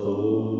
Oh.